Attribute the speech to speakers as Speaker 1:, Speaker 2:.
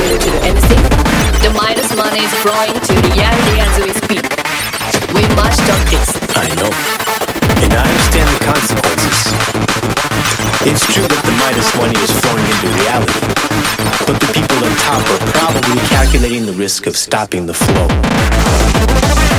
Speaker 1: to. The Midas money is flowing to the Yandy as we speak. We must stop this.
Speaker 2: I know. And I understand the consequences. It's true that the Midas money is flowing into reality, but the people on top are probably calculating the risk of stopping the flow.